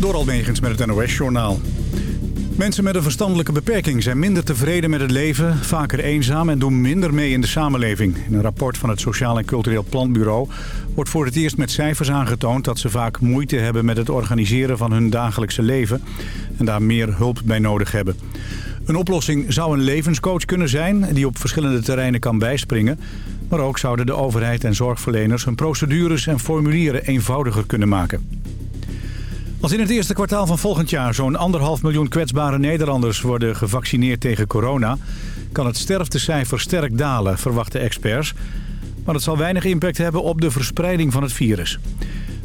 Door Almegens met het NOS-journaal. Mensen met een verstandelijke beperking zijn minder tevreden met het leven... vaker eenzaam en doen minder mee in de samenleving. In een rapport van het Sociaal en Cultureel Planbureau... wordt voor het eerst met cijfers aangetoond... dat ze vaak moeite hebben met het organiseren van hun dagelijkse leven... en daar meer hulp bij nodig hebben. Een oplossing zou een levenscoach kunnen zijn... die op verschillende terreinen kan bijspringen... maar ook zouden de overheid en zorgverleners... hun procedures en formulieren eenvoudiger kunnen maken. Als in het eerste kwartaal van volgend jaar zo'n anderhalf miljoen kwetsbare Nederlanders worden gevaccineerd tegen corona, kan het sterftecijfer sterk dalen, verwachten experts. Maar het zal weinig impact hebben op de verspreiding van het virus.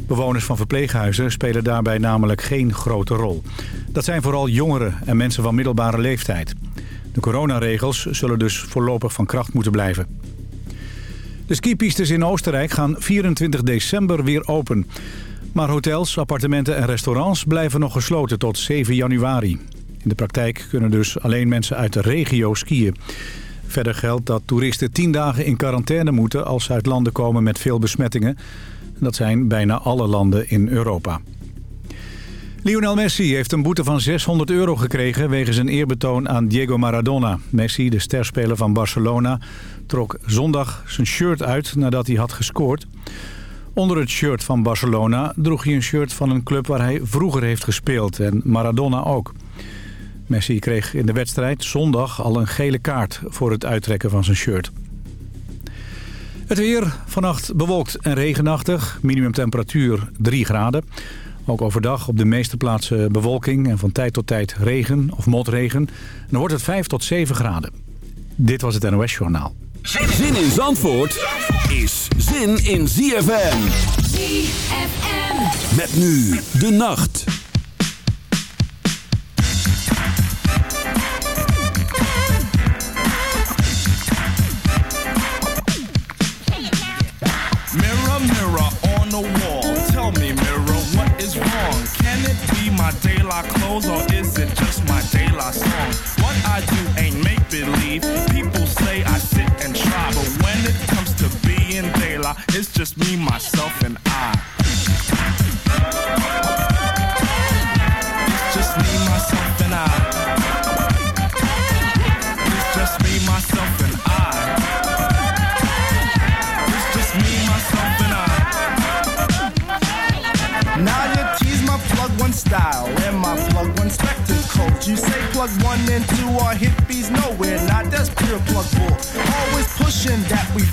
Bewoners van verpleeghuizen spelen daarbij namelijk geen grote rol. Dat zijn vooral jongeren en mensen van middelbare leeftijd. De coronaregels zullen dus voorlopig van kracht moeten blijven. De skipistes in Oostenrijk gaan 24 december weer open. Maar hotels, appartementen en restaurants blijven nog gesloten tot 7 januari. In de praktijk kunnen dus alleen mensen uit de regio skiën. Verder geldt dat toeristen 10 dagen in quarantaine moeten als ze uit landen komen met veel besmettingen. Dat zijn bijna alle landen in Europa. Lionel Messi heeft een boete van 600 euro gekregen... wegens een eerbetoon aan Diego Maradona. Messi, de sterspeler van Barcelona, trok zondag zijn shirt uit nadat hij had gescoord. Onder het shirt van Barcelona droeg hij een shirt van een club waar hij vroeger heeft gespeeld. En Maradona ook. Messi kreeg in de wedstrijd zondag al een gele kaart voor het uittrekken van zijn shirt. Het weer, vannacht bewolkt en regenachtig. Minimumtemperatuur 3 graden. Ook overdag op de meeste plaatsen bewolking en van tijd tot tijd regen of motregen. Dan wordt het 5 tot 7 graden. Dit was het NOS Journaal. Zin in Zandvoort zin in ZFM. ZFM. Met nu de nacht. Mirror, mirror on the wall. Tell me, mirror, what is wrong? Can it be my daylight clothes or is it just my daylight song? What I do ain't make believe.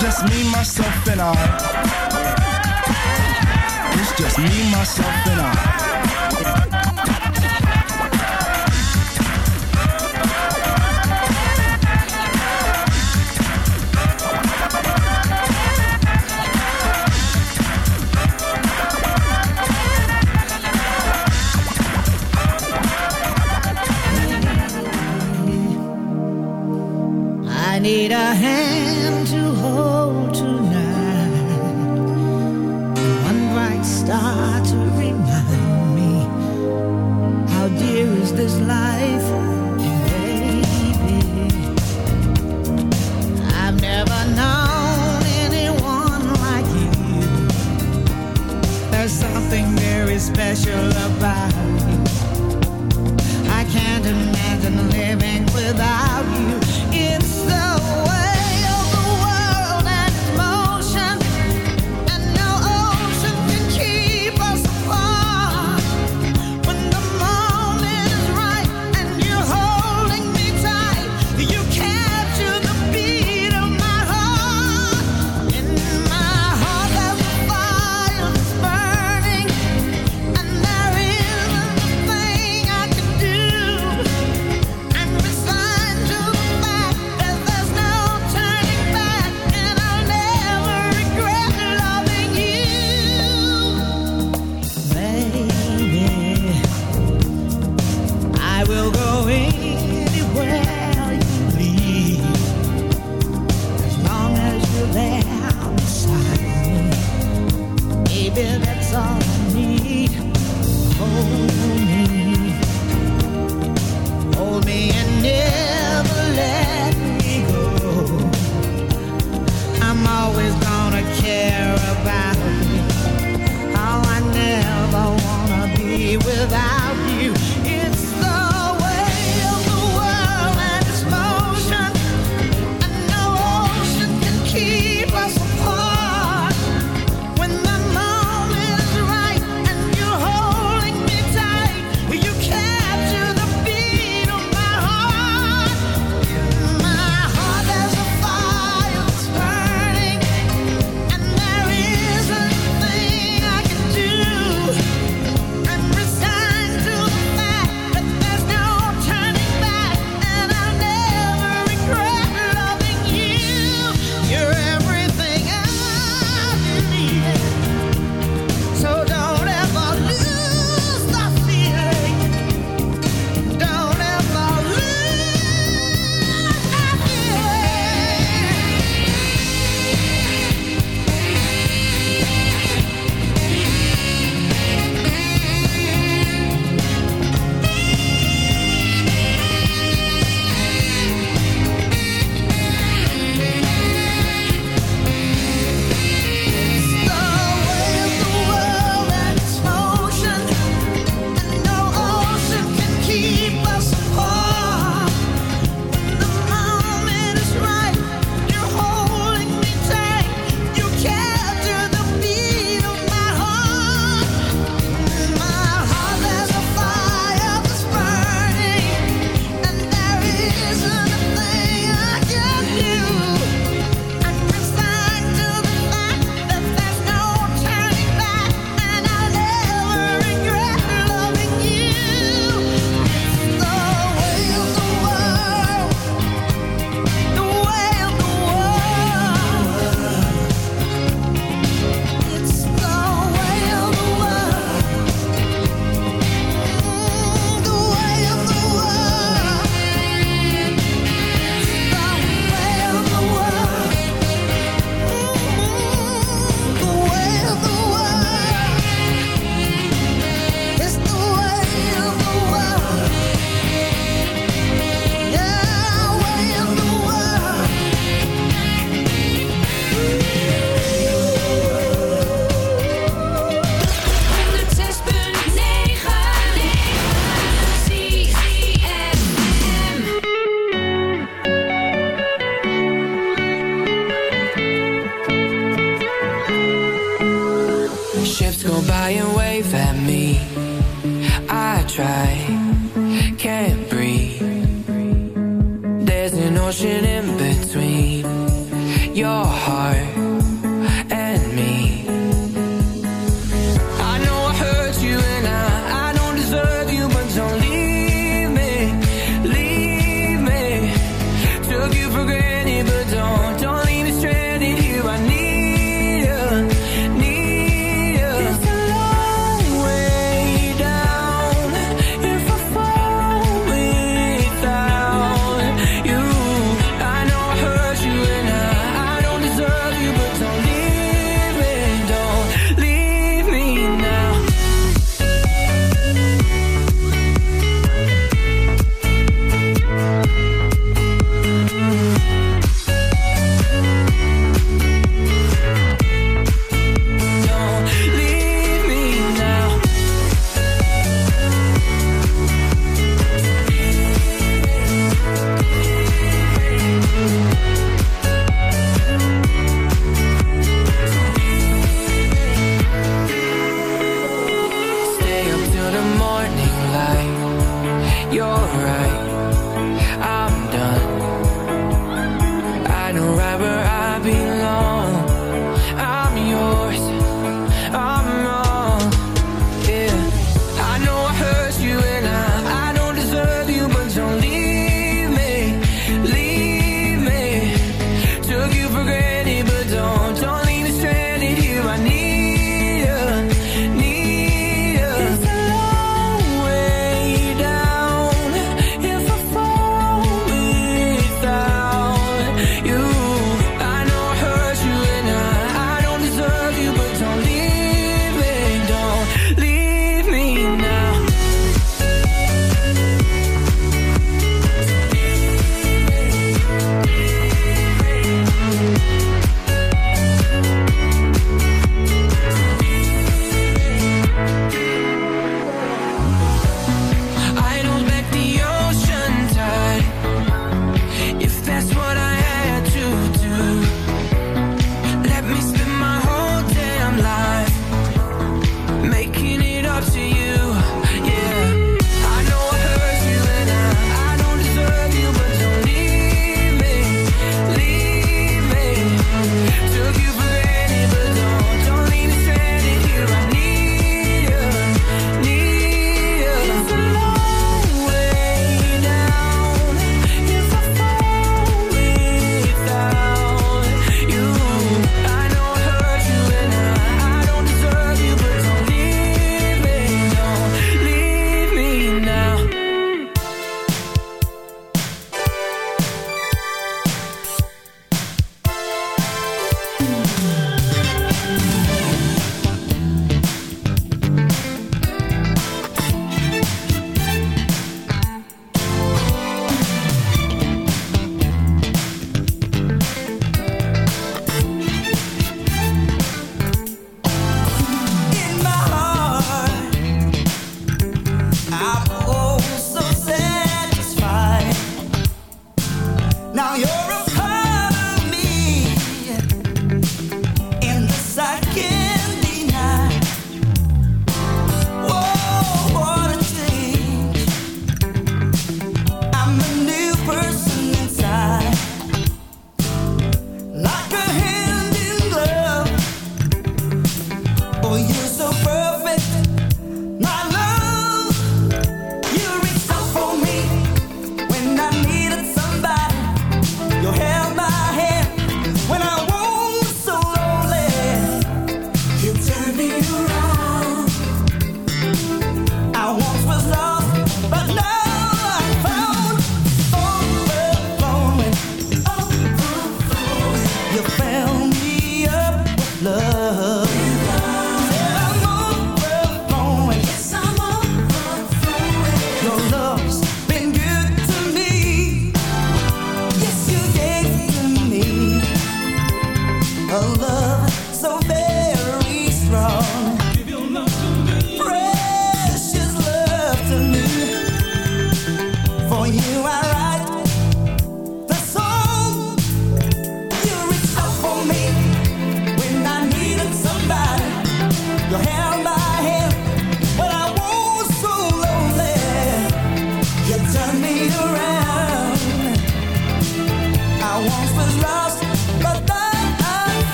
just me, myself, and I. It's just me, myself, and I. need a hand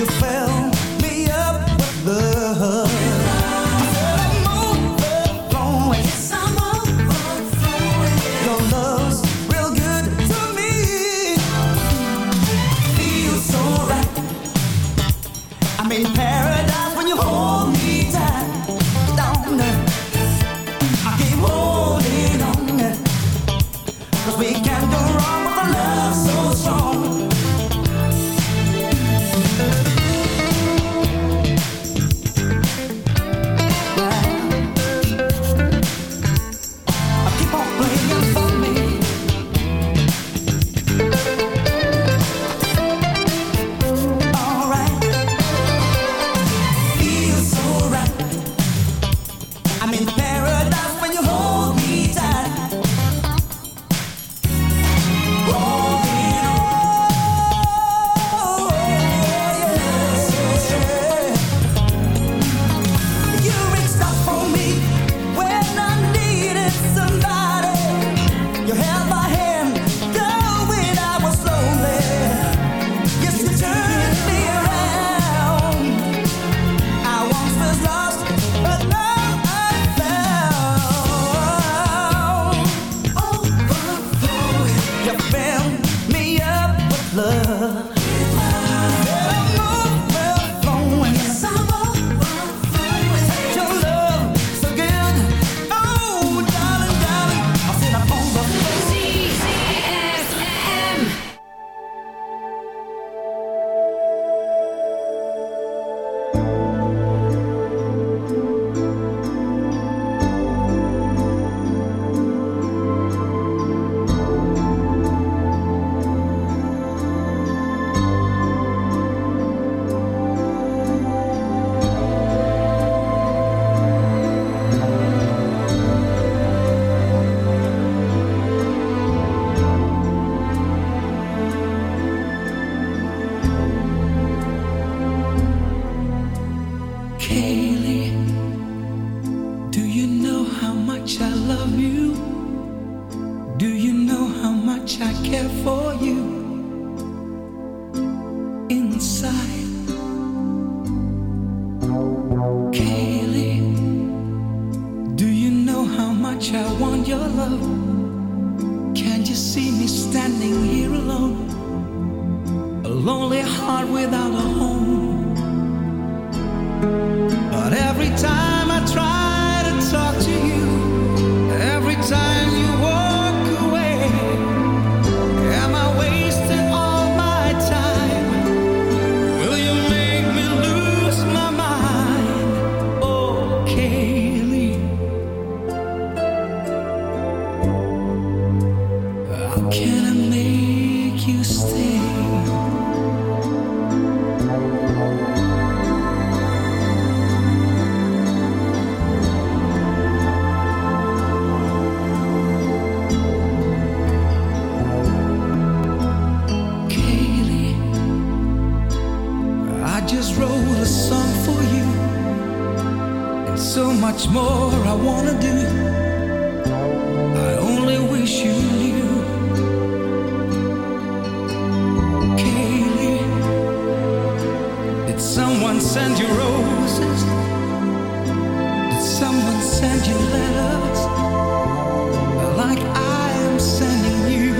You filled Did someone send you roses? Did someone send you letters? Like I am sending you.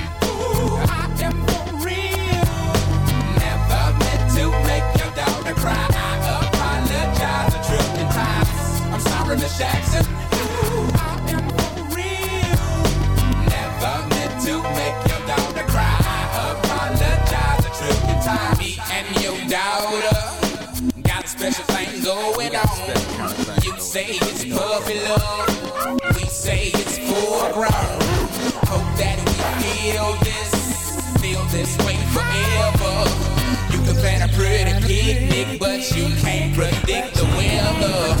We say it's full grown. Hope that we feel this, feel this way forever. You can plan a pretty picnic, but you can't predict the weather.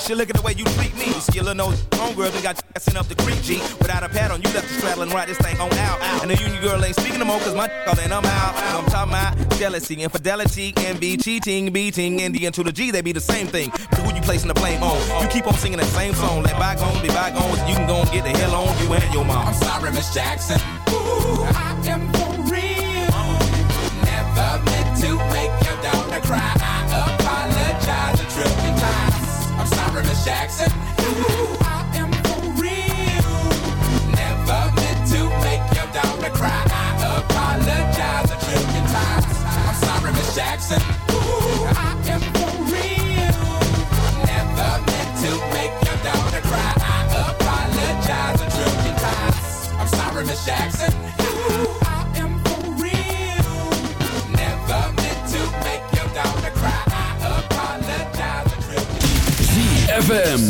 She look at the way you treat me. Skillin' no homegirl, we got you sent up the creek, G. Without a pad on, you left the straddle and ride this thing on out. And the union girl ain't speaking no more, cause my all and I'm out. I'm talking about jealousy, infidelity, envy, cheating, beating, and the to the G, they be the same thing. So who you placing the blame on? You keep on singing that same song. Let bygones be bygones, and you can go and get the hell on you and your mom. I'm sorry, Miss Jackson. Ooh, I am ZFM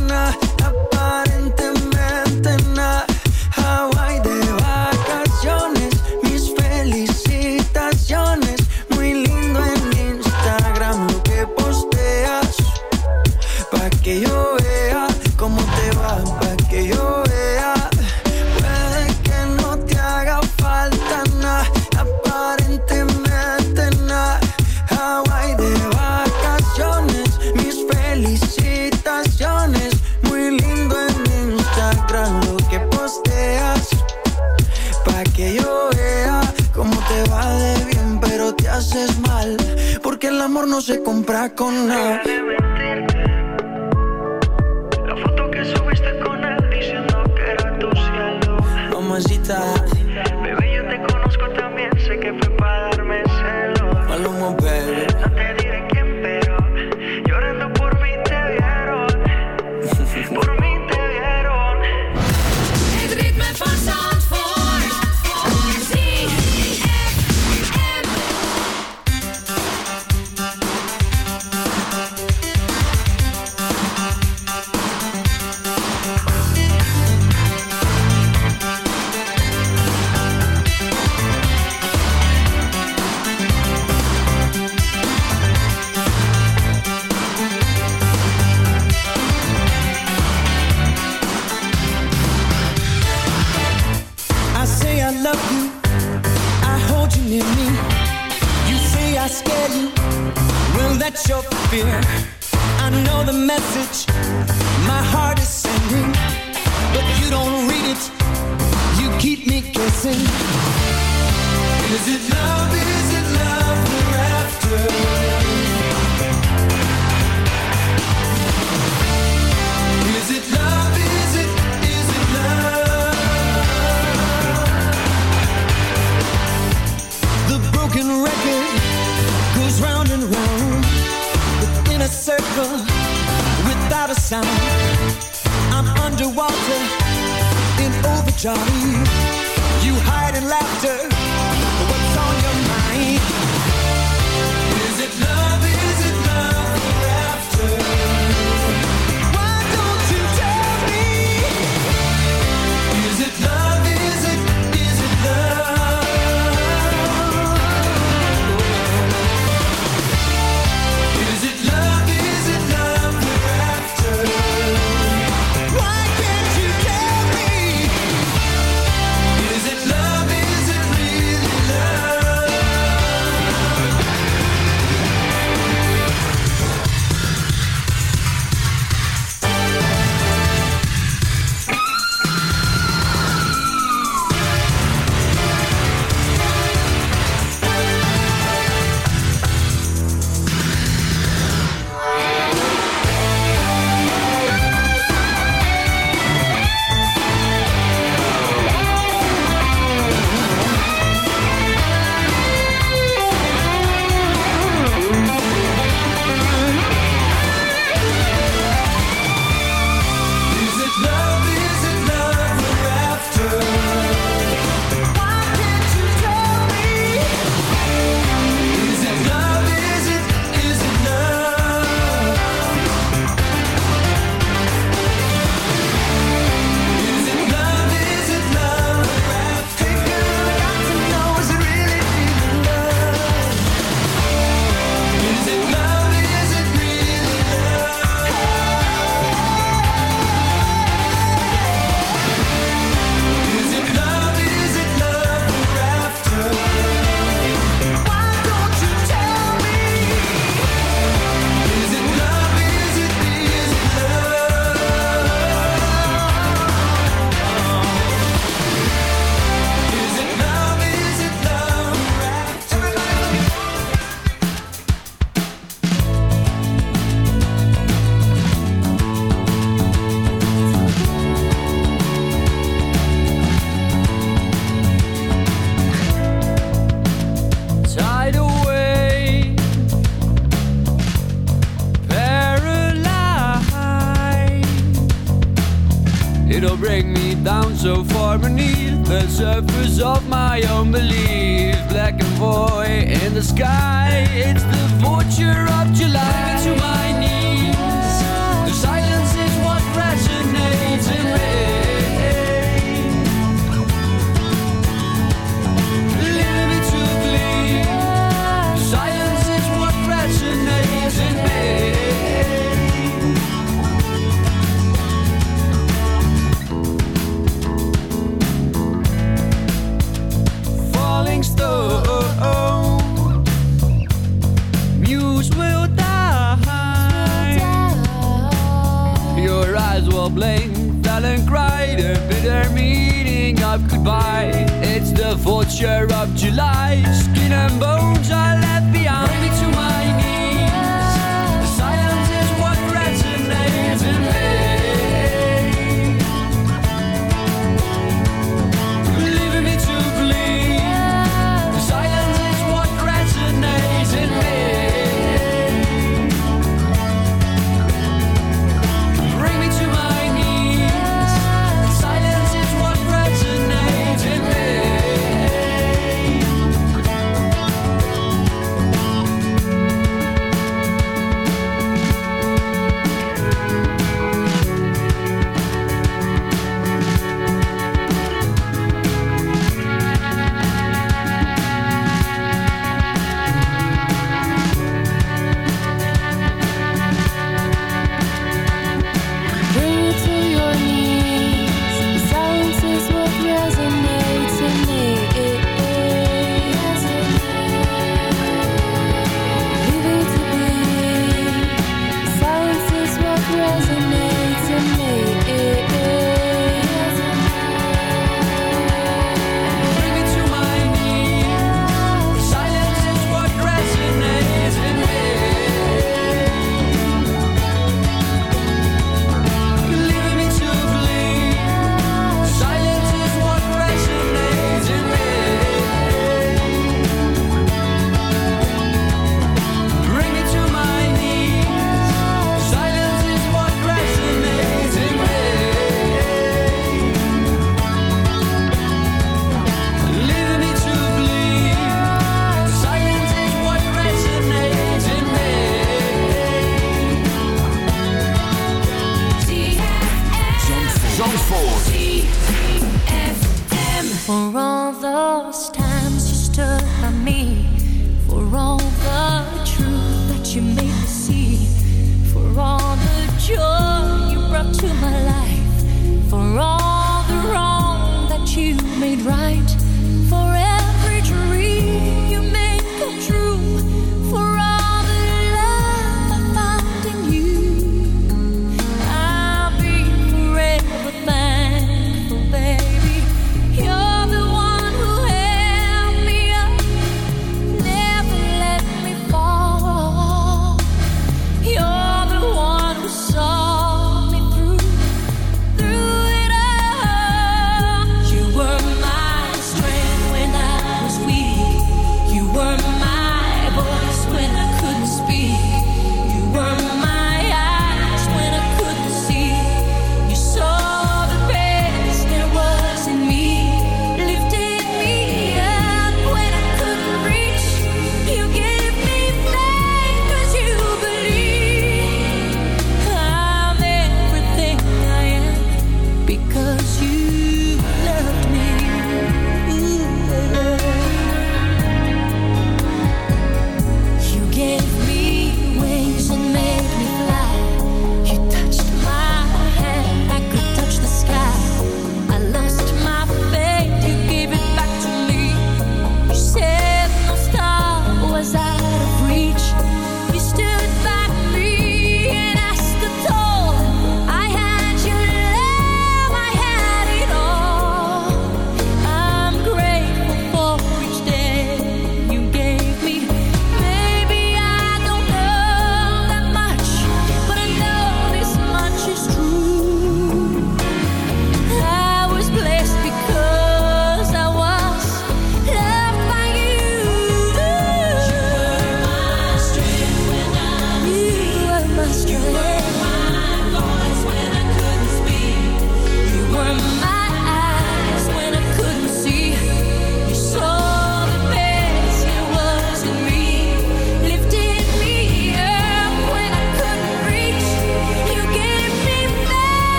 away. their meaning of goodbye. It's the vulture of July, skin and bones are left.